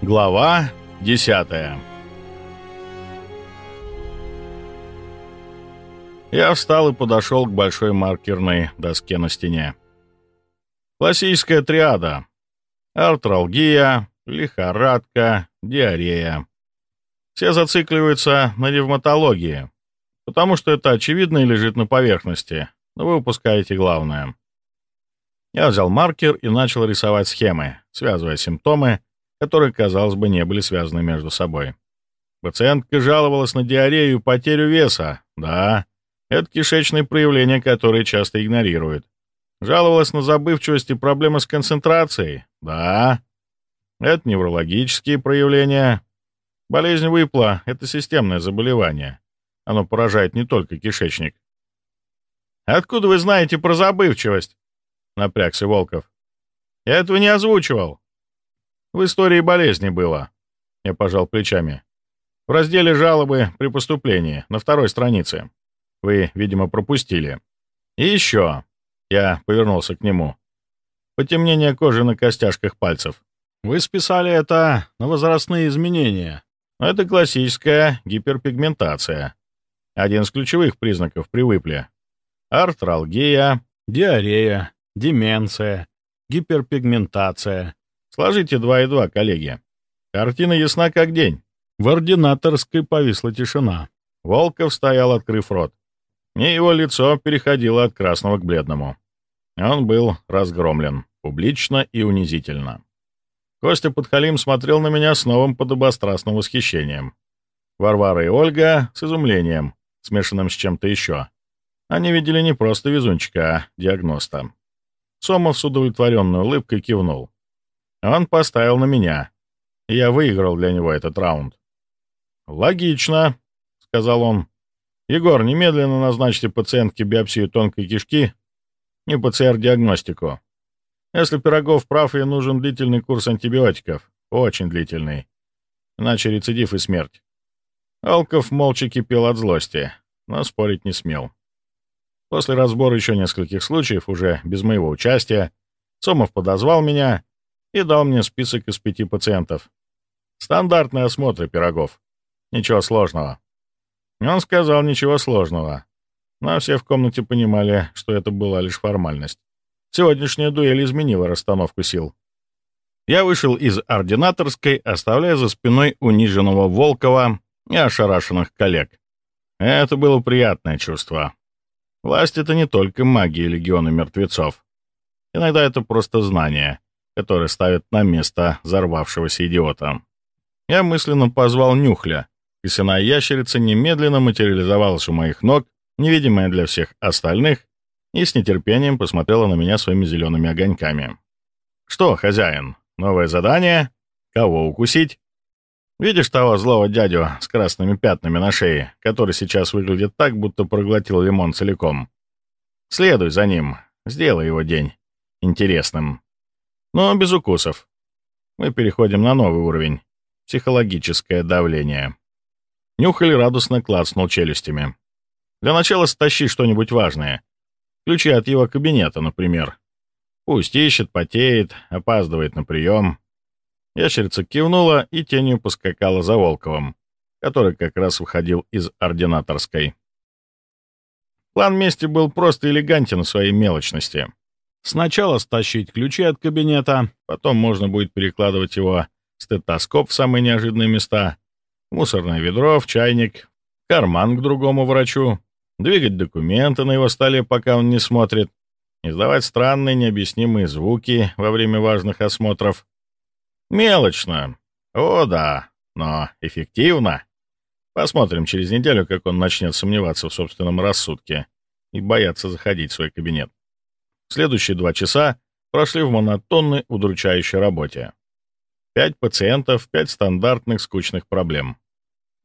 Глава 10 Я встал и подошел к большой маркерной доске на стене. Классическая триада. Артралгия, лихорадка, диарея. Все зацикливаются на ревматологии, потому что это очевидно и лежит на поверхности, но вы упускаете главное. Я взял маркер и начал рисовать схемы, связывая симптомы, которые, казалось бы, не были связаны между собой. Пациентка жаловалась на диарею и потерю веса. Да, это кишечные проявления, которые часто игнорируют. Жаловалась на забывчивость и проблемы с концентрацией. Да, это неврологические проявления. Болезнь выпла — это системное заболевание. Оно поражает не только кишечник. «Откуда вы знаете про забывчивость?» — напрягся Волков. «Я этого не озвучивал. В истории болезни было. Я пожал плечами. В разделе «Жалобы при поступлении» на второй странице. Вы, видимо, пропустили. И еще. Я повернулся к нему. Потемнение кожи на костяшках пальцев. Вы списали это на возрастные изменения. Это классическая гиперпигментация. Один из ключевых признаков при выпле. Артралгия, диарея, деменция, гиперпигментация, Сложите два и два, коллеги. Картина ясна как день. В ординаторской повисла тишина. Волков стоял, открыв рот. И его лицо переходило от красного к бледному. Он был разгромлен, публично и унизительно. Костя Подхалим смотрел на меня с новым подобострастным восхищением. Варвара и Ольга с изумлением, смешанным с чем-то еще. Они видели не просто везунчика, а диагноста. Сомов с удовлетворенной улыбкой кивнул. Он поставил на меня. Я выиграл для него этот раунд. «Логично», — сказал он. «Егор, немедленно назначьте пациентке биопсию тонкой кишки и ПЦР-диагностику. Если Пирогов прав, ей нужен длительный курс антибиотиков. Очень длительный. Иначе рецидив и смерть». Алков молча кипел от злости, но спорить не смел. После разбора еще нескольких случаев, уже без моего участия, Сомов подозвал меня и дал мне список из пяти пациентов. Стандартные осмотры пирогов. Ничего сложного. Он сказал ничего сложного. Но все в комнате понимали, что это была лишь формальность. Сегодняшняя дуэль изменила расстановку сил. Я вышел из ординаторской, оставляя за спиной униженного Волкова и ошарашенных коллег. Это было приятное чувство. Власть — это не только магия легиона мертвецов. Иногда это просто знание, который ставит на место взорвавшегося идиота. Я мысленно позвал Нюхля. Косяная ящерица немедленно материализовалась у моих ног, невидимая для всех остальных, и с нетерпением посмотрела на меня своими зелеными огоньками. «Что, хозяин, новое задание? Кого укусить?» «Видишь того злого дядю с красными пятнами на шее, который сейчас выглядит так, будто проглотил лимон целиком? Следуй за ним, сделай его день интересным» но без укусов. Мы переходим на новый уровень. Психологическое давление. Нюхали радостно клацнул челюстями. Для начала стащи что-нибудь важное. Ключи от его кабинета, например. Пусть ищет, потеет, опаздывает на прием. Ящерица кивнула и тенью поскакала за Волковым, который как раз выходил из ординаторской. План мести был просто элегантен в своей мелочности. Сначала стащить ключи от кабинета, потом можно будет перекладывать его стетоскоп в самые неожиданные места, мусорное ведро, в чайник, карман к другому врачу, двигать документы на его столе, пока он не смотрит, издавать странные необъяснимые звуки во время важных осмотров. Мелочно. О, да, но эффективно. Посмотрим через неделю, как он начнет сомневаться в собственном рассудке и бояться заходить в свой кабинет. Следующие два часа прошли в монотонной, удручающей работе. Пять пациентов, пять стандартных скучных проблем.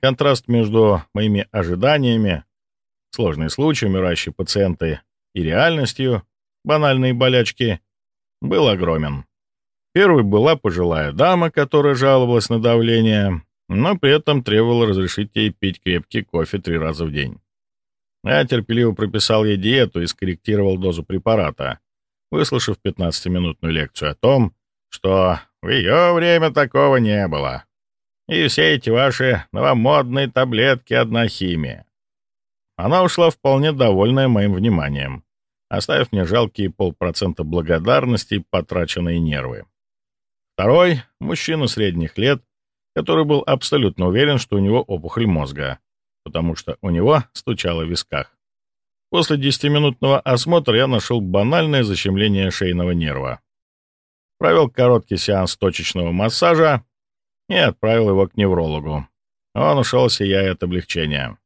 Контраст между моими ожиданиями, сложные случаи, умирающие пациенты и реальностью, банальные болячки, был огромен. Первой была пожилая дама, которая жаловалась на давление, но при этом требовала разрешить ей пить крепкий кофе три раза в день. Я терпеливо прописал ей диету и скорректировал дозу препарата, выслушав 15-минутную лекцию о том, что В ее время такого не было. И все эти ваши новомодные таблетки — одна химия. Она ушла вполне довольная моим вниманием, оставив мне жалкие полпроцента благодарности и потраченные нервы. Второй — мужчина средних лет, который был абсолютно уверен, что у него опухоль мозга, потому что у него стучало в висках. После десятиминутного осмотра я нашел банальное защемление шейного нерва. Провел короткий сеанс точечного массажа и отправил его к неврологу. Он ушел, сияя от облегчения.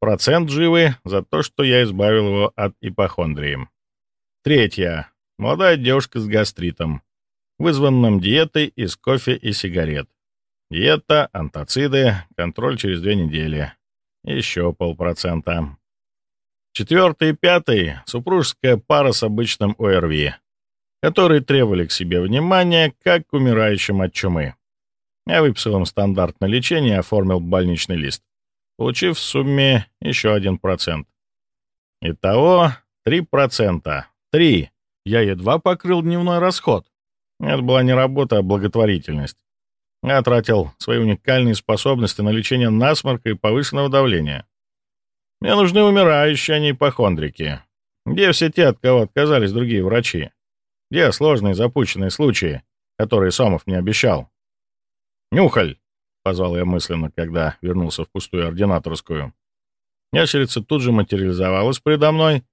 Процент живы за то, что я избавил его от ипохондрии. Третья. Молодая девушка с гастритом, вызванным диетой из кофе и сигарет. Диета, антациды, контроль через две недели. Еще полпроцента. Четвертый и пятый — супружеская пара с обычным ОРВИ, которые требовали к себе внимания, как к умирающим от чумы. Я выписал им стандартное лечение и оформил больничный лист, получив в сумме еще один процент. Итого три процента. Три. Я едва покрыл дневной расход. Это была не работа, а благотворительность. Я тратил свои уникальные способности на лечение насморка и повышенного давления. Мне нужны умирающие, а не ипохондрики. Где все те, от кого отказались другие врачи? Где сложные запущенные случаи, которые Сомов мне обещал? «Нюхаль!» — позвал я мысленно, когда вернулся в пустую ординаторскую. Ящерица тут же материализовалась предо мной,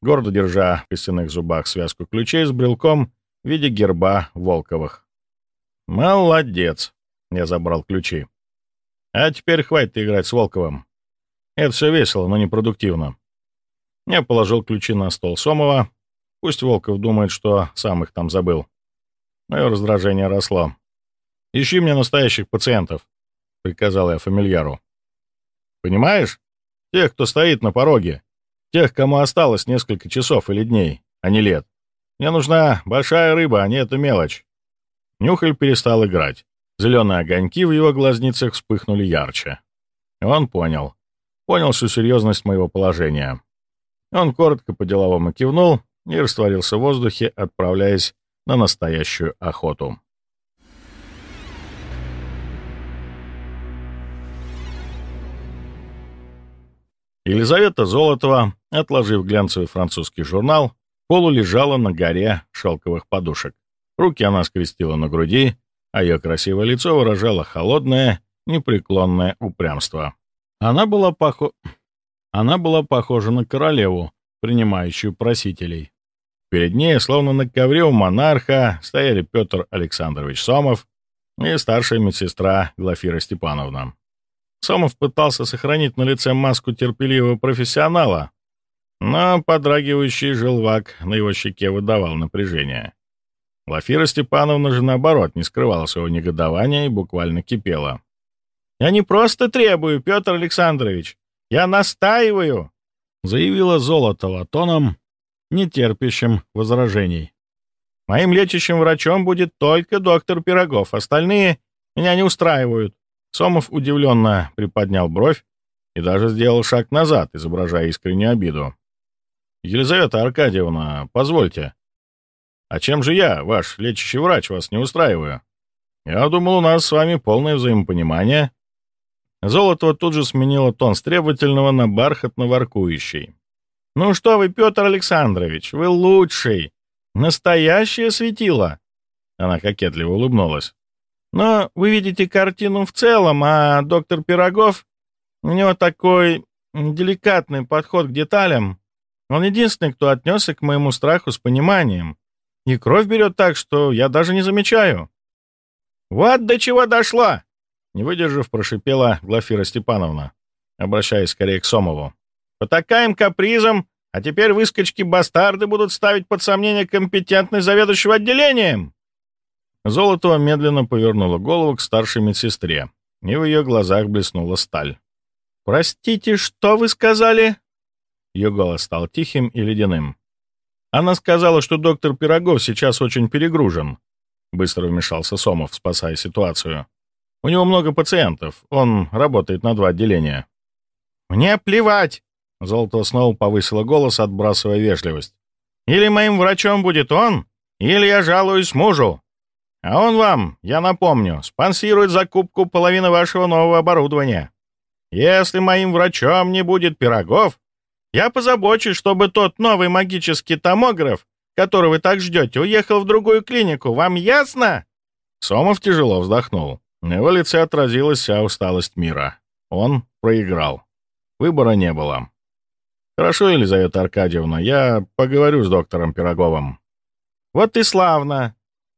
гордо держа в костяных зубах связку ключей с брелком в виде герба Волковых. «Молодец!» — я забрал ключи. «А теперь хватит играть с Волковым. Это все весело, но непродуктивно. Я положил ключи на стол Сомова. Пусть Волков думает, что сам их там забыл. Мое раздражение росло. «Ищи мне настоящих пациентов», — приказал я фамильяру. «Понимаешь? Тех, кто стоит на пороге. Тех, кому осталось несколько часов или дней, а не лет. Мне нужна большая рыба, а не эта мелочь». Нюхаль перестал играть. Зеленые огоньки в его глазницах вспыхнули ярче. Он понял понял всю серьезность моего положения. Он коротко по-деловому кивнул и растворился в воздухе, отправляясь на настоящую охоту. Елизавета Золотова, отложив глянцевый французский журнал, полулежала на горе шелковых подушек. Руки она скрестила на груди, а ее красивое лицо выражало холодное, непреклонное упрямство. Она была, похо... Она была похожа на королеву, принимающую просителей. Перед ней, словно на ковре у монарха, стояли Петр Александрович Сомов и старшая медсестра Глафира Степановна. Сомов пытался сохранить на лице маску терпеливого профессионала, но подрагивающий желвак на его щеке выдавал напряжение. Глафира Степановна же, наоборот, не скрывала своего негодования и буквально кипела. «Я не просто требую, Петр Александрович, я настаиваю», — заявила Золотова тоном, нетерпящим возражений. «Моим лечащим врачом будет только доктор Пирогов, остальные меня не устраивают». Сомов удивленно приподнял бровь и даже сделал шаг назад, изображая искреннюю обиду. «Елизавета Аркадьевна, позвольте. А чем же я, ваш лечащий врач, вас не устраиваю? Я думал, у нас с вами полное взаимопонимание». Золотого тут же сменило тон с требовательного на бархатно-воркующий. «Ну что вы, Петр Александрович, вы лучший! Настоящее светило!» Она кокетливо улыбнулась. «Но вы видите картину в целом, а доктор Пирогов, у него такой деликатный подход к деталям. Он единственный, кто отнесся к моему страху с пониманием. И кровь берет так, что я даже не замечаю». «Вот до чего дошло!» Не выдержав, прошипела Глафира Степановна, обращаясь скорее к Сомову. «Потакаем капризом, а теперь выскочки-бастарды будут ставить под сомнение компетентность заведующего отделением!» Золотова медленно повернула голову к старшей медсестре, и в ее глазах блеснула сталь. «Простите, что вы сказали?» Ее голос стал тихим и ледяным. Она сказала, что доктор Пирогов сейчас очень перегружен. Быстро вмешался Сомов, спасая ситуацию. У него много пациентов. Он работает на два отделения». «Мне плевать!» — Золото снова повысила голос, отбрасывая вежливость. «Или моим врачом будет он, или я жалуюсь мужу. А он вам, я напомню, спонсирует закупку половины вашего нового оборудования. Если моим врачом не будет пирогов, я позабочусь, чтобы тот новый магический томограф, который вы так ждете, уехал в другую клинику. Вам ясно?» Сомов тяжело вздохнул. На его лице отразилась вся усталость мира. Он проиграл. Выбора не было. «Хорошо, Елизавета Аркадьевна, я поговорю с доктором Пироговым». «Вот и славно!»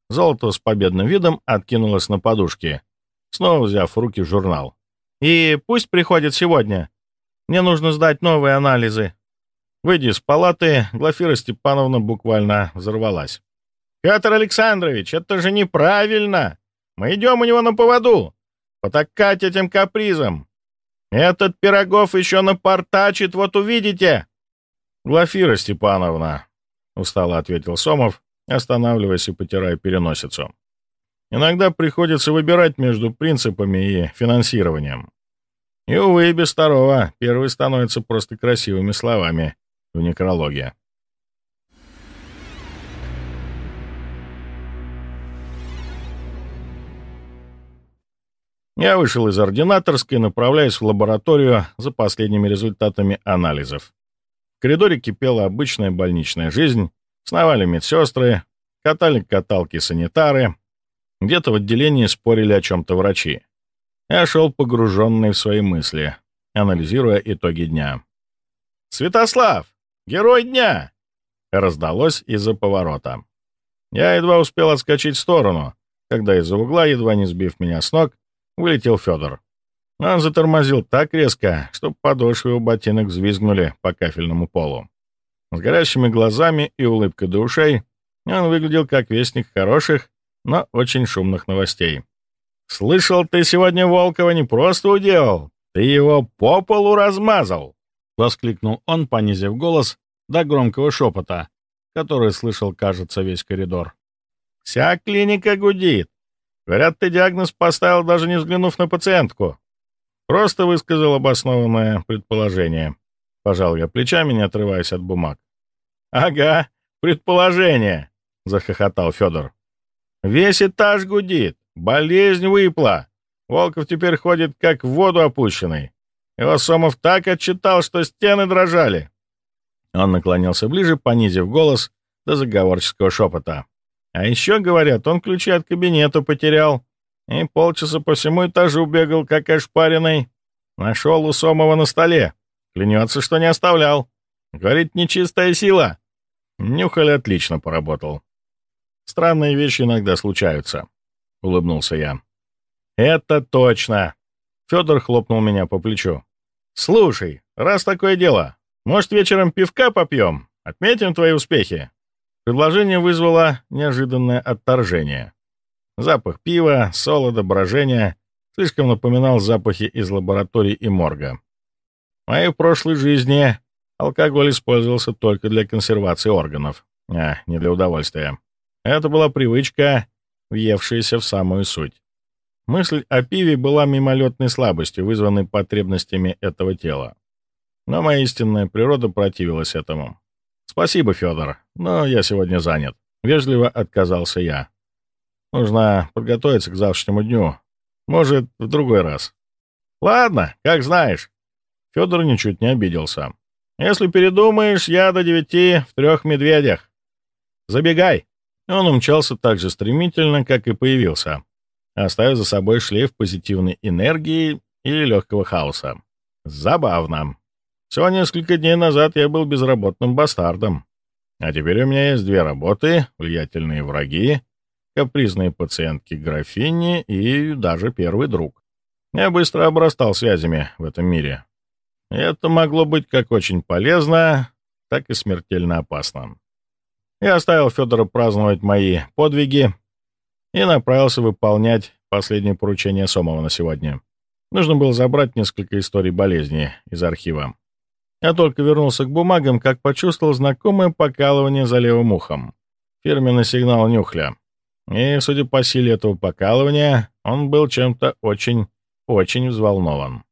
Золото с победным видом откинулось на подушки, снова взяв в руки журнал. «И пусть приходит сегодня. Мне нужно сдать новые анализы». Выйдя из палаты, Глафира Степановна буквально взорвалась. «Петр Александрович, это же неправильно! Мы идем у него на поводу! Потакать этим капризом! Этот Пирогов еще напортачит, вот увидите!» «Глафира Степановна», — устало ответил Сомов, останавливаясь и потирая переносицу. «Иногда приходится выбирать между принципами и финансированием. И, увы, без второго первый становится просто красивыми словами в некрологе. Я вышел из ординаторской, направляясь в лабораторию за последними результатами анализов. В коридоре кипела обычная больничная жизнь, сновали медсестры, катали каталки санитары, где-то в отделении спорили о чем-то врачи. Я шел погруженный в свои мысли, анализируя итоги дня. «Святослав! Герой дня!» раздалось из-за поворота. Я едва успел отскочить в сторону, когда из-за угла, едва не сбив меня с ног, вылетел Федор. Он затормозил так резко, что подошвы его ботинок взвизгнули по кафельному полу. С горящими глазами и улыбкой до ушей он выглядел как вестник хороших, но очень шумных новостей. «Слышал, ты сегодня Волкова не просто уделал, ты его по полу размазал!» — воскликнул он, понизив голос до громкого шепота, который слышал, кажется, весь коридор. «Вся клиника гудит. Говорят, ты диагноз поставил, даже не взглянув на пациентку. Просто высказал обоснованное предположение. Пожал я плечами, не отрываясь от бумаг. «Ага, предположение!» — захохотал Федор. «Весь этаж гудит. Болезнь выпла. Волков теперь ходит как в воду опущенный. Его Сомов так отчитал, что стены дрожали. Он наклонился ближе, понизив голос до заговорческого шепота. А еще, говорят, он ключи от кабинета потерял и полчаса по всему этажу бегал, как ошпаренный. Нашел у Сомова на столе. Клянется, что не оставлял. Говорит, нечистая сила. Нюхали отлично поработал. Странные вещи иногда случаются, — улыбнулся я. Это точно. Федор хлопнул меня по плечу. Слушай, раз такое дело, может, вечером пивка попьем? Отметим твои успехи?» Предложение вызвало неожиданное отторжение. Запах пива, солода, брожения слишком напоминал запахи из лабораторий и морга. В моей прошлой жизни алкоголь использовался только для консервации органов, а не для удовольствия. Это была привычка, въевшаяся в самую суть. Мысль о пиве была мимолетной слабостью, вызванной потребностями этого тела. Но моя истинная природа противилась этому. «Спасибо, Федор, но я сегодня занят». Вежливо отказался я. «Нужно подготовиться к завтрашнему дню. Может, в другой раз». «Ладно, как знаешь». Федор ничуть не обиделся. «Если передумаешь, я до девяти в трех медведях. Забегай». Он умчался так же стремительно, как и появился, оставив за собой шлейф позитивной энергии или легкого хаоса. Забавно. Всего несколько дней назад я был безработным бастардом. А теперь у меня есть две работы, влиятельные враги, капризные пациентки графини и даже первый друг. Я быстро обрастал связями в этом мире. И это могло быть как очень полезно, так и смертельно опасно. Я оставил Федора праздновать мои подвиги и направился выполнять последнее поручение Сомова на сегодня. Нужно было забрать несколько историй болезни из архива. Я только вернулся к бумагам, как почувствовал знакомое покалывание за левым ухом. Фирменный сигнал нюхля. И, судя по силе этого покалывания, он был чем-то очень, очень взволнован.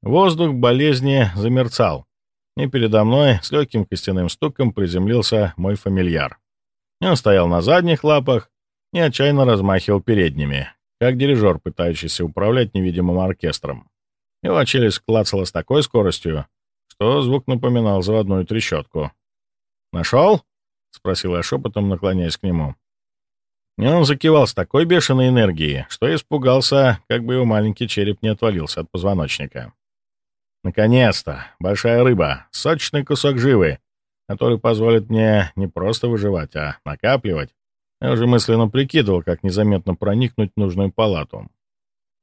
Воздух болезни замерцал, и передо мной с легким костяным стуком приземлился мой фамильяр. Он стоял на задних лапах и отчаянно размахивал передними, как дирижер, пытающийся управлять невидимым оркестром. Его челюсть клацала с такой скоростью, что звук напоминал заводную трещотку. «Нашел?» — спросил я шепотом, наклоняясь к нему. И он закивал с такой бешеной энергией, что испугался, как бы его маленький череп не отвалился от позвоночника. Наконец-то! Большая рыба, сочный кусок живы, который позволит мне не просто выживать, а накапливать. Я уже мысленно прикидывал, как незаметно проникнуть в нужную палату.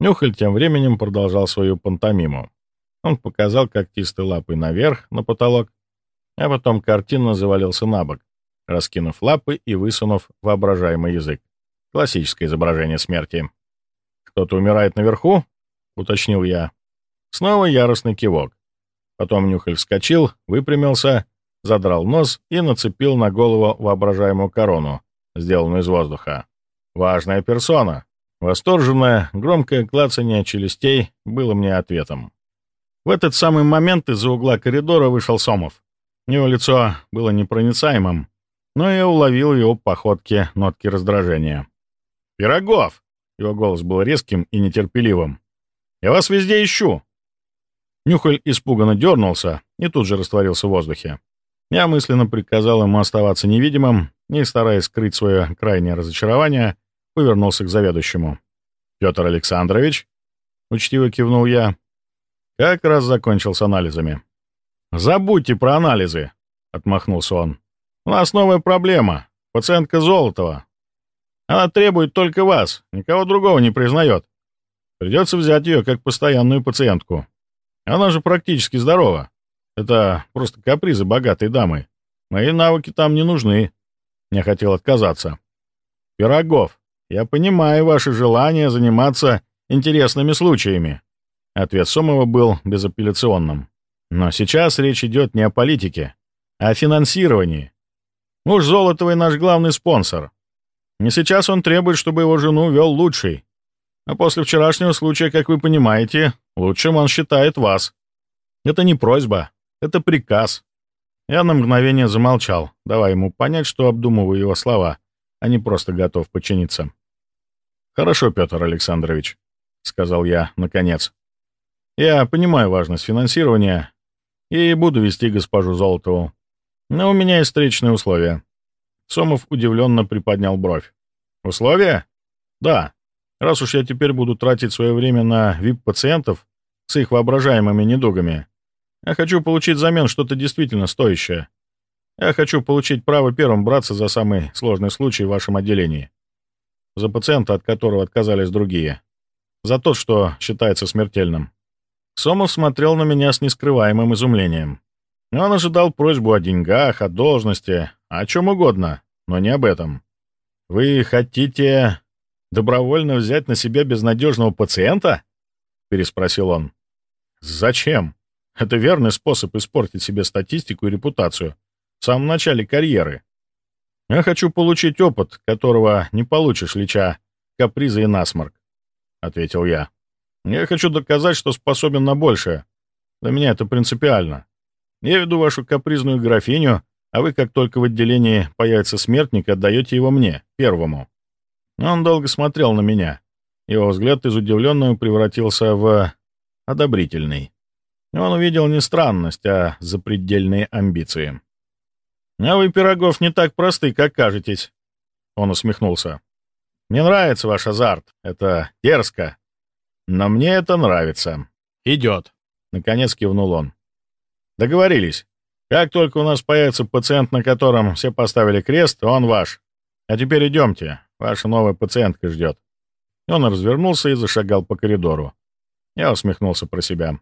Нюхаль тем временем продолжал свою пантомиму. Он показал когтистой лапой наверх, на потолок, а потом картинно завалился на бок, раскинув лапы и высунув воображаемый язык. Классическое изображение смерти. «Кто-то умирает наверху?» — уточнил я. Снова яростный кивок. Потом Нюхаль вскочил, выпрямился, задрал нос и нацепил на голову воображаемую корону, сделанную из воздуха. Важная персона. Восторженное, громкое клацание челюстей было мне ответом. В этот самый момент из-за угла коридора вышел Сомов. Его лицо было непроницаемым, но я уловил в его походке нотки раздражения. «Пирогов!» — его голос был резким и нетерпеливым. «Я вас везде ищу!» Нюхаль испуганно дернулся и тут же растворился в воздухе. Я мысленно приказал ему оставаться невидимым и, стараясь скрыть свое крайнее разочарование, повернулся к заведующему. «Петр Александрович?» — учтиво кивнул я. «Как раз закончил с анализами». «Забудьте про анализы», — отмахнулся он. «У нас новая проблема. Пациентка Золотова. Она требует только вас, никого другого не признает. Придется взять ее как постоянную пациентку. Она же практически здорова. Это просто капризы богатой дамы. Мои навыки там не нужны. Я хотел отказаться. Пирогов, я понимаю ваше желание заниматься интересными случаями. Ответ Сомова был безапелляционным. Но сейчас речь идет не о политике, а о финансировании. Муж Золотовой наш главный спонсор. Не сейчас он требует, чтобы его жену вел лучший. А после вчерашнего случая, как вы понимаете, лучшим он считает вас. Это не просьба, это приказ. Я на мгновение замолчал, давая ему понять, что обдумываю его слова, а не просто готов подчиниться. «Хорошо, Петр Александрович», — сказал я, наконец. «Я понимаю важность финансирования и буду вести госпожу Золотову. Но у меня есть встречные условия». Сомов удивленно приподнял бровь. «Условия?» «Да. Раз уж я теперь буду тратить свое время на вип-пациентов с их воображаемыми недугами, я хочу получить взамен что-то действительно стоящее. Я хочу получить право первым браться за самый сложный случай в вашем отделении. За пациента, от которого отказались другие. За тот, что считается смертельным. Сомов смотрел на меня с нескрываемым изумлением. Он ожидал просьбу о деньгах, о должности, о чем угодно, но не об этом. «Вы хотите добровольно взять на себя безнадежного пациента?» — переспросил он. «Зачем? Это верный способ испортить себе статистику и репутацию в самом начале карьеры. Я хочу получить опыт, которого не получишь, леча капризы и насморк», — ответил я. «Я хочу доказать, что способен на большее. Для меня это принципиально. Я веду вашу капризную графиню, а вы, как только в отделении появится смертник, отдаете его мне, первому». Он долго смотрел на меня. Его взгляд из удивленного превратился в одобрительный. Он увидел не странность, а запредельные амбиции. «А вы, Пирогов, не так просты, как кажетесь», — он усмехнулся. «Мне нравится ваш азарт. Это дерзко. Но мне это нравится. Идет», — наконец кивнул он. «Договорились. Как только у нас появится пациент, на котором все поставили крест, он ваш. А теперь идемте. Ваша новая пациентка ждет». Он развернулся и зашагал по коридору. Я усмехнулся про себя.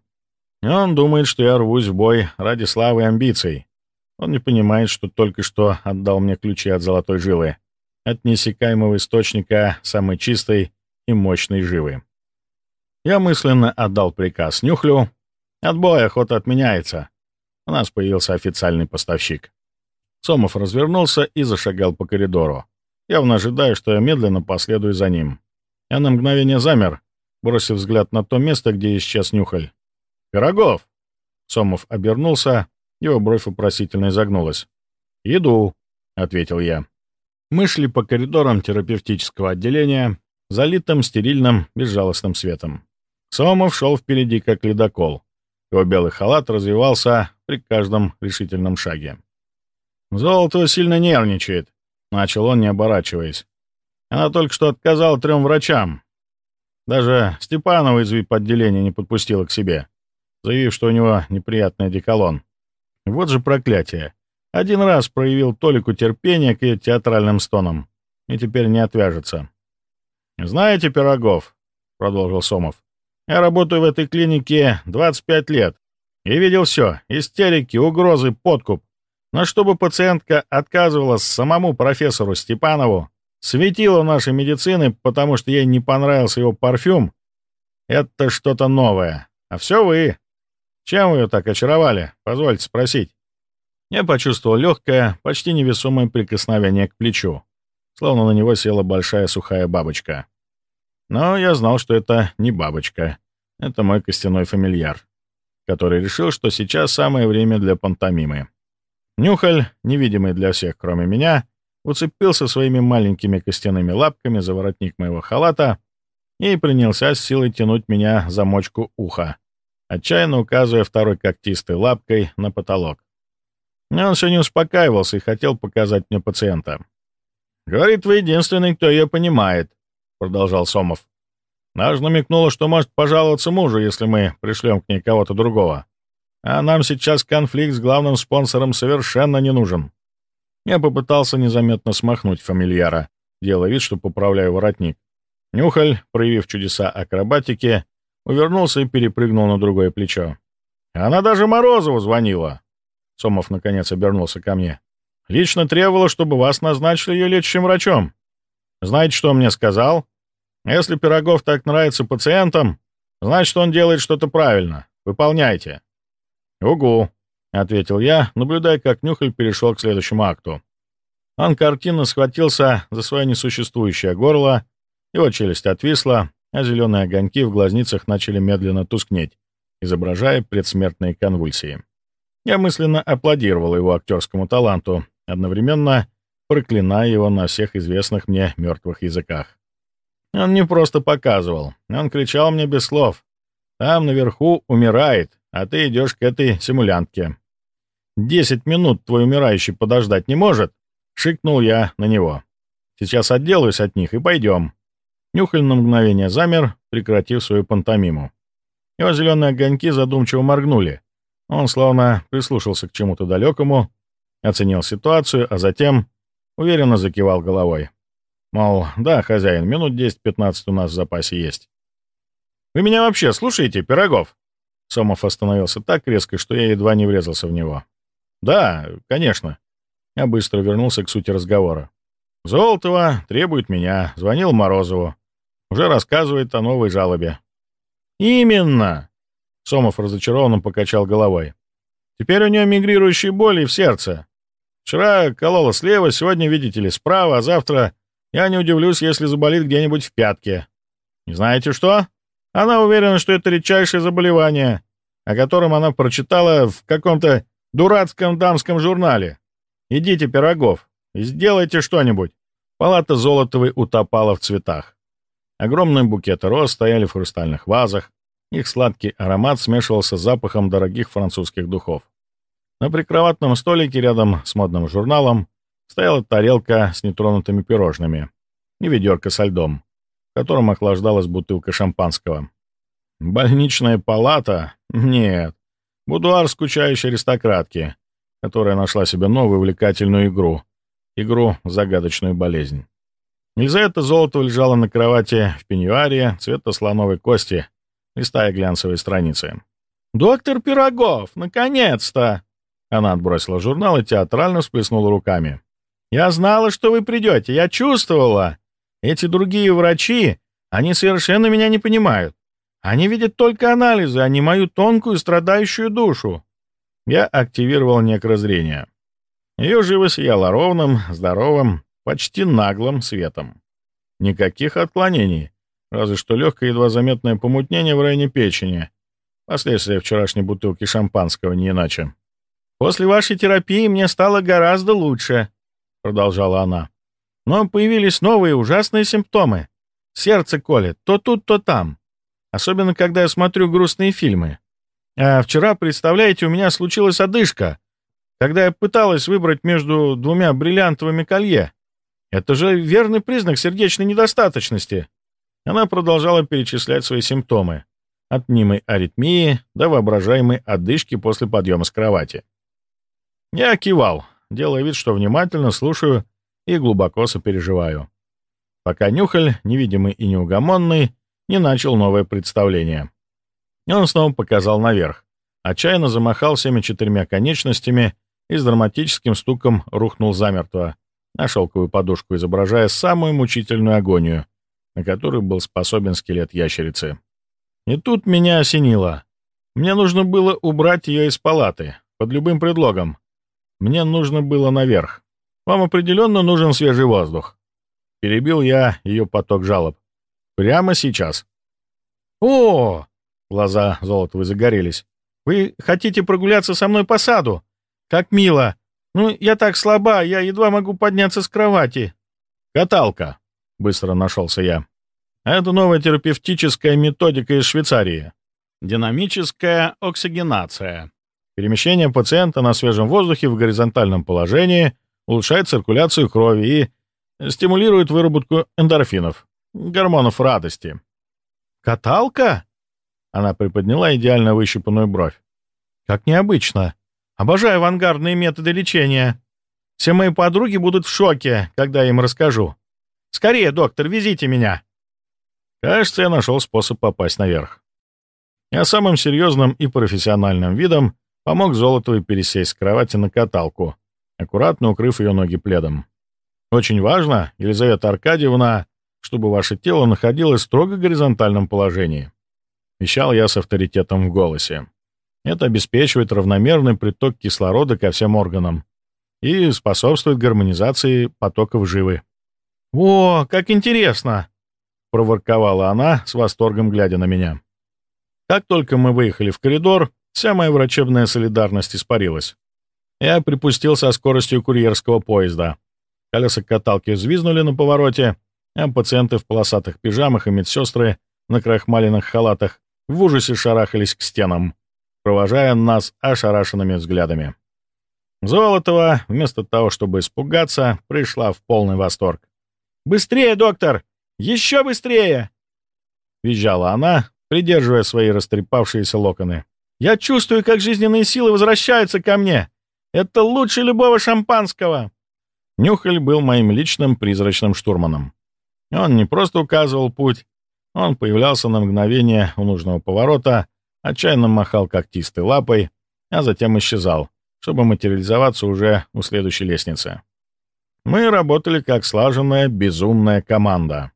Он думает, что я рвусь в бой ради славы и амбиций. Он не понимает, что только что отдал мне ключи от золотой жилы, от неиссякаемого источника самой чистой и мощной живы. Я мысленно отдал приказ Нюхлю. «Отбой, охота отменяется». У нас появился официальный поставщик. Сомов развернулся и зашагал по коридору, явно ожидая, что я медленно последую за ним. Я на мгновение замер, бросив взгляд на то место, где исчез Нюхаль. «Пирогов!» Сомов обернулся, его бровь вопросительно изогнулась. «Иду», — ответил я. Мы шли по коридорам терапевтического отделения, залитым стерильным, безжалостным светом. Сомов шел впереди, как ледокол. Его белый халат развивался при каждом решительном шаге. «Золото сильно нервничает», — начал он, не оборачиваясь. «Она только что отказала трем врачам. Даже Степанова из вип-отделения не подпустила к себе, заявив, что у него неприятный одеколон. Вот же проклятие. Один раз проявил толику терпения к ее театральным стонам, и теперь не отвяжется. «Знаете, Пирогов», — продолжил Сомов, — «я работаю в этой клинике 25 лет и видел все — истерики, угрозы, подкуп. Но чтобы пациентка отказывалась самому профессору Степанову, светила нашей медицины, потому что ей не понравился его парфюм, это что-то новое. А все вы. Чем ее так очаровали, позвольте спросить?» Я почувствовал легкое, почти невесомое прикосновение к плечу, словно на него села большая сухая бабочка. Но я знал, что это не бабочка. Это мой костяной фамильяр, который решил, что сейчас самое время для пантомимы. Нюхаль, невидимый для всех, кроме меня, уцепился своими маленькими костяными лапками за воротник моего халата и принялся с силой тянуть меня за мочку уха, отчаянно указывая второй когтистой лапкой на потолок. Но он все не успокаивался и хотел показать мне пациента. «Говорит, вы единственный, кто ее понимает», — продолжал Сомов. «Наш намекнула, что может пожаловаться мужу, если мы пришлем к ней кого-то другого. А нам сейчас конфликт с главным спонсором совершенно не нужен». Я попытался незаметно смахнуть фамильяра, делая вид, что поправляю воротник. Нюхаль, проявив чудеса акробатики, увернулся и перепрыгнул на другое плечо. «Она даже Морозову звонила», Сомов наконец обернулся ко мне. «Лично требовала, чтобы вас назначили ее лечащим врачом. Знаете, что он мне сказал? Если Пирогов так нравится пациентам, значит, он делает что-то правильно. Выполняйте». «Угу», — ответил я, наблюдая, как Нюхаль перешел к следующему акту. Он картинно схватился за свое несуществующее горло, его челюсть отвисла, а зеленые огоньки в глазницах начали медленно тускнеть, изображая предсмертные конвульсии. Я мысленно аплодировал его актерскому таланту, одновременно проклиная его на всех известных мне мертвых языках. Он не просто показывал, он кричал мне без слов. «Там наверху умирает, а ты идешь к этой симулянтке». «Десять минут твой умирающий подождать не может?» — шикнул я на него. «Сейчас отделаюсь от них и пойдем». Нюхаль на мгновение замер, прекратив свою пантомиму. Его зеленые огоньки задумчиво моргнули, он словно прислушался к чему-то далекому, оценил ситуацию, а затем уверенно закивал головой. Мол, да, хозяин, минут 10-15 у нас в запасе есть. «Вы меня вообще слушаете, Пирогов?» Сомов остановился так резко, что я едва не врезался в него. «Да, конечно». Я быстро вернулся к сути разговора. «Золотова требует меня. Звонил Морозову. Уже рассказывает о новой жалобе». «Именно!» Сомов разочарованно покачал головой. «Теперь у нее мигрирующие боли в сердце. Вчера колола слева, сегодня, видите ли, справа, а завтра я не удивлюсь, если заболит где-нибудь в пятке. И знаете что? Она уверена, что это редчайшее заболевание, о котором она прочитала в каком-то дурацком дамском журнале. Идите, Пирогов, сделайте что-нибудь». Палата Золотовой утопала в цветах. Огромные букеты роз стояли в хрустальных вазах, их сладкий аромат смешивался с запахом дорогих французских духов. На прикроватном столике рядом с модным журналом стояла тарелка с нетронутыми пирожными и ведерко со льдом, в котором охлаждалась бутылка шампанского. Больничная палата? Нет. Будуар скучающей аристократки, которая нашла себе новую увлекательную игру. Игру «Загадочную болезнь». Елизавета Золотова лежала на кровати в пеньюаре цвета слоновой кости листая глянцевые страницы. «Доктор Пирогов, наконец-то!» Она отбросила журнал и театрально всплеснула руками. «Я знала, что вы придете, я чувствовала. Эти другие врачи, они совершенно меня не понимают. Они видят только анализы, а не мою тонкую страдающую душу». Я активировал некрозрение. Ее живо сияло ровным, здоровым, почти наглым светом. Никаких отклонений, Разве что легкое, едва заметное помутнение в районе печени. Последствия вчерашней бутылки шампанского, не иначе. «После вашей терапии мне стало гораздо лучше», — продолжала она. Но появились новые ужасные симптомы. Сердце колет то тут, то там. Особенно, когда я смотрю грустные фильмы. А вчера, представляете, у меня случилась одышка, когда я пыталась выбрать между двумя бриллиантовыми колье. Это же верный признак сердечной недостаточности. Она продолжала перечислять свои симптомы. От мнимой аритмии до воображаемой одышки после подъема с кровати. Я кивал, делая вид, что внимательно слушаю и глубоко сопереживаю. Пока Нюхаль, невидимый и неугомонный, не начал новое представление. Он снова показал наверх, отчаянно замахал всеми четырьмя конечностями и с драматическим стуком рухнул замертво на шелковую подушку, изображая самую мучительную агонию, на которую был способен скелет ящерицы. И тут меня осенило. Мне нужно было убрать ее из палаты, под любым предлогом. Мне нужно было наверх. Вам определенно нужен свежий воздух. Перебил я ее поток жалоб. Прямо сейчас. О! Глаза Золотовой загорелись. Вы хотите прогуляться со мной по саду? Как мило. Ну, я так слаба, я едва могу подняться с кровати. Каталка. Быстро нашелся я. Это новая терапевтическая методика из Швейцарии. Динамическая оксигенация. Перемещение пациента на свежем воздухе в горизонтальном положении улучшает циркуляцию крови и стимулирует выработку эндорфинов, гормонов радости. «Каталка?» Она приподняла идеально выщипанную бровь. «Как необычно. Обожаю авангардные методы лечения. Все мои подруги будут в шоке, когда я им расскажу. Скорее, доктор, везите меня!» Кажется, я нашел способ попасть наверх. Я самым серьезным и профессиональным видом помог Золотовой пересесть с кровати на каталку, аккуратно укрыв ее ноги пледом. «Очень важно, Елизавета Аркадьевна, чтобы ваше тело находилось в строго горизонтальном положении», — вещал я с авторитетом в голосе. «Это обеспечивает равномерный приток кислорода ко всем органам и способствует гармонизации потоков живы». «О, как интересно!» — проворковала она, с восторгом глядя на меня. Как только мы выехали в коридор, вся моя врачебная солидарность испарилась. Я припустил со скоростью курьерского поезда. Колеса каталки взвизнули на повороте, а пациенты в полосатых пижамах и медсестры на крахмаленных халатах в ужасе шарахались к стенам, провожая нас ошарашенными взглядами. Золотова, вместо того, чтобы испугаться, пришла в полный восторг. «Быстрее, доктор! Еще быстрее!» — визжала она, придерживая свои растрепавшиеся локоны. «Я чувствую, как жизненные силы возвращаются ко мне. Это лучше любого шампанского!» Нюхаль был моим личным призрачным штурманом. Он не просто указывал путь, он появлялся на мгновение у нужного поворота, отчаянно махал когтистой лапой, а затем исчезал, чтобы материализоваться уже у следующей лестницы. Мы работали как слаженная безумная команда.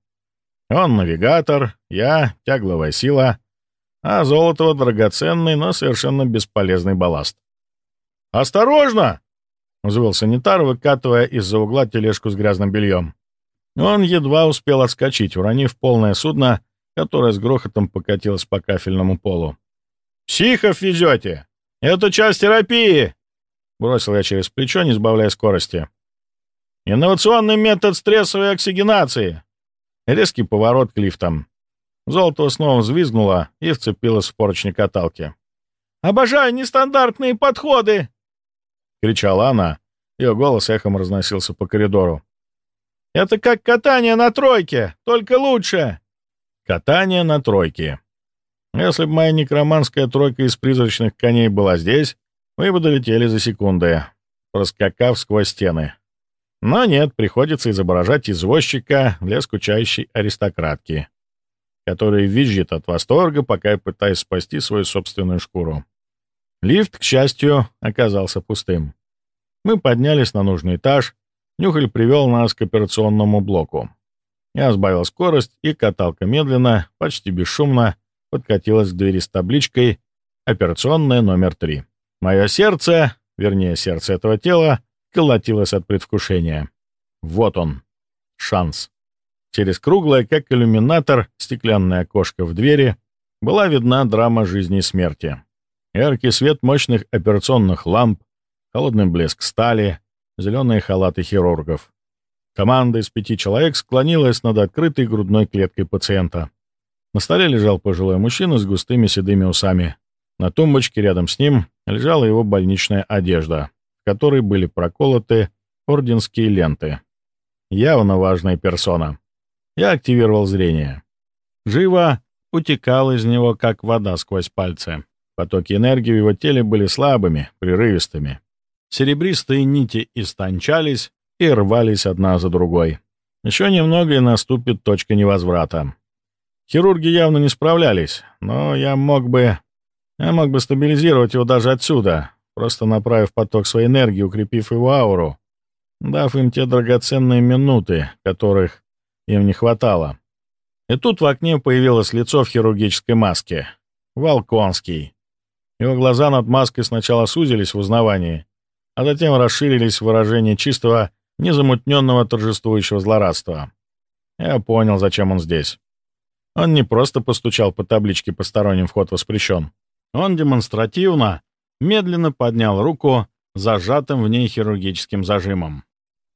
Он навигатор, я — тягловая сила, а Золотого — драгоценный, но совершенно бесполезный балласт. «Осторожно!» — взвыл санитар, выкатывая из-за угла тележку с грязным бельем. Он едва успел отскочить, уронив полное судно, которое с грохотом покатилось по кафельному полу. «Психов везете! Это часть терапии!» Бросил я через плечо, не сбавляя скорости. «Инновационный метод стрессовой оксигенации. Резкий поворот к лифтам. Золото снова взвизгнуло и вцепилось в поручни каталки. «Обожаю нестандартные подходы!» — кричала она. Ее голос эхом разносился по коридору. «Это как катание на тройке, только лучше!» «Катание на тройке. Если бы моя некроманская тройка из призрачных коней была здесь, мы бы долетели за секунды, проскакав сквозь стены. Но нет, приходится изображать извозчика для скучающей аристократки, который визжит от восторга, пока я пытаюсь спасти свою собственную шкуру. Лифт, к счастью, оказался пустым. Мы поднялись на нужный этаж, Нюхаль привел нас к операционному блоку. Я сбавил скорость, и каталка медленно, почти бесшумно, подкатилась к двери с табличкой «Операционная номер 3». Мое сердце, вернее, сердце этого тела, колотилось от предвкушения. Вот он, шанс. Через круглое, как иллюминатор, стеклянное окошко в двери была видна драма жизни и смерти. Яркий свет мощных операционных ламп, холодный блеск стали, зеленые халаты хирургов. Команда из пяти человек склонилась над открытой грудной клеткой пациента. На столе лежал пожилой мужчина с густыми седыми усами. На тумбочке рядом с ним лежала его больничная одежда, в которой были проколоты орденские ленты. Явно важная персона. Я активировал зрение. Живо утекал из него, как вода сквозь пальцы. Потоки энергии в его теле были слабыми, прерывистыми. Серебристые нити истончались и рвались одна за другой. Еще немного, и наступит точка невозврата. Хирурги явно не справлялись, но я мог бы... Я мог бы стабилизировать его даже отсюда, просто направив поток своей энергии, укрепив его ауру, дав им те драгоценные минуты, которых им не хватало. И тут в окне появилось лицо в хирургической маске. Волконский. Его глаза над маской сначала сузились в узнавании, а затем расширились в выражении чистого, незамутненного торжествующего злорадства. Я понял, зачем он здесь. Он не просто постучал по табличке «Посторонним вход воспрещен». Он демонстративно, медленно поднял руку, зажатым в ней хирургическим зажимом.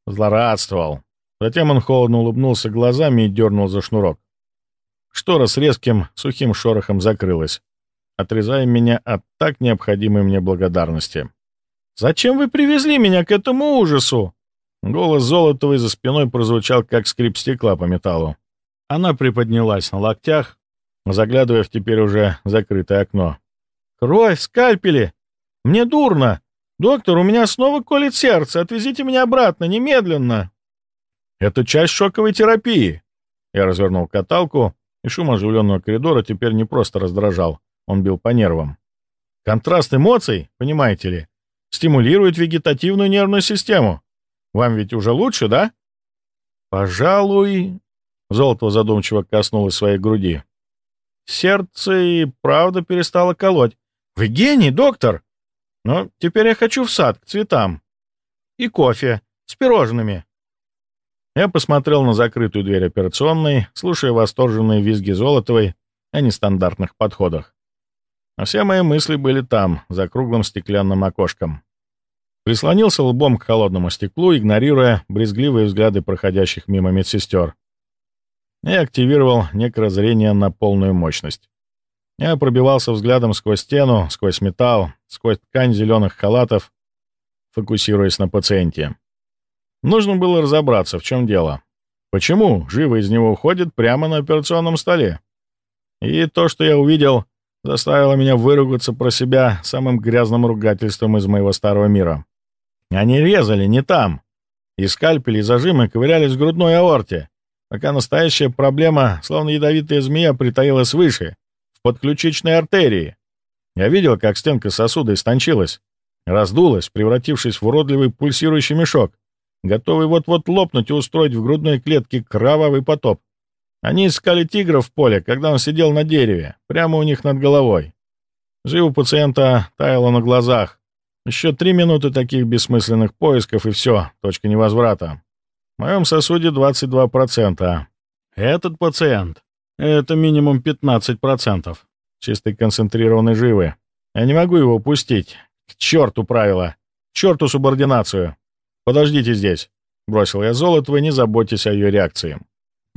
Злорадствовал. Затем он холодно улыбнулся глазами и дернул за шнурок. Штора с резким, сухим шорохом закрылась отрезая меня от так необходимой мне благодарности. «Зачем вы привезли меня к этому ужасу?» Голос Золотовой за спиной прозвучал, как скрип стекла по металлу. Она приподнялась на локтях, заглядывая в теперь уже закрытое окно. «Кровь, скальпели! Мне дурно! Доктор, у меня снова колет сердце! Отвезите меня обратно, немедленно!» «Это часть шоковой терапии!» Я развернул каталку, и шум оживленного коридора теперь не просто раздражал, он бил по нервам. Контраст эмоций, понимаете ли, стимулирует вегетативную нервную систему. Вам ведь уже лучше, да? Пожалуй... Золото задумчиво коснулось своей груди. Сердце и правда перестало колоть. Вы гений, доктор! Но теперь я хочу в сад, к цветам. И кофе с пирожными. Я посмотрел на закрытую дверь операционной, слушая восторженные визги Золотовой о нестандартных подходах. А все мои мысли были там, за круглым стеклянным окошком. Прислонился лбом к холодному стеклу, игнорируя брезгливые взгляды проходящих мимо медсестер. И активировал некрозрение на полную мощность. Я пробивался взглядом сквозь стену, сквозь металл, сквозь ткань зеленых халатов, фокусируясь на пациенте. Нужно было разобраться, в чем дело. Почему живо из него уходит прямо на операционном столе? И то, что я увидел, заставило меня выругаться про себя самым грязным ругательством из моего старого мира. Они резали не там. И скальпели, и зажимы ковырялись в грудной аорте, пока настоящая проблема, словно ядовитая змея, притаилась выше, в подключичной артерии. Я видел, как стенка сосуда истончилась, раздулась, превратившись в уродливый пульсирующий мешок, готовый вот-вот лопнуть и устроить в грудной клетке кровавый потоп. Они искали тигра в поле, когда он сидел на дереве, прямо у них над головой. Живу пациента таяло на глазах. Еще три минуты таких бессмысленных поисков, и все, точка невозврата. В моем сосуде 22%. Этот пациент — это минимум 15%. Чистой концентрированной живы. Я не могу его упустить. К черту правила. К черту субординацию. Подождите здесь. Бросил я Золотого, не заботьтесь о ее реакции.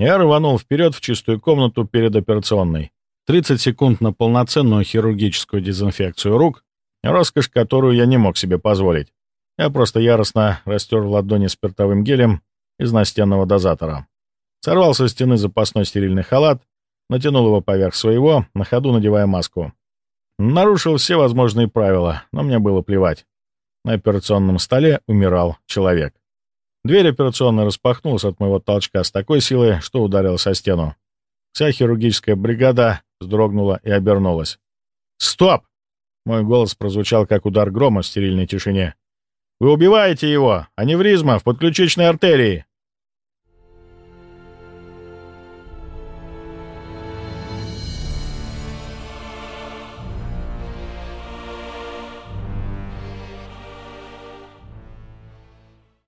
Я рванул вперед в чистую комнату перед операционной. 30 секунд на полноценную хирургическую дезинфекцию рук, роскошь, которую я не мог себе позволить. Я просто яростно растер ладони спиртовым гелем из настенного дозатора. Сорвал со стены запасной стерильный халат, натянул его поверх своего, на ходу надевая маску. Нарушил все возможные правила, но мне было плевать. На операционном столе умирал человек. Дверь операционной распахнулась от моего толчка с такой силой, что ударилась о стену. Вся хирургическая бригада вздрогнула и обернулась. «Стоп!» Мой голос прозвучал, как удар грома в стерильной тишине. «Вы убиваете его! Аневризма в подключичной артерии!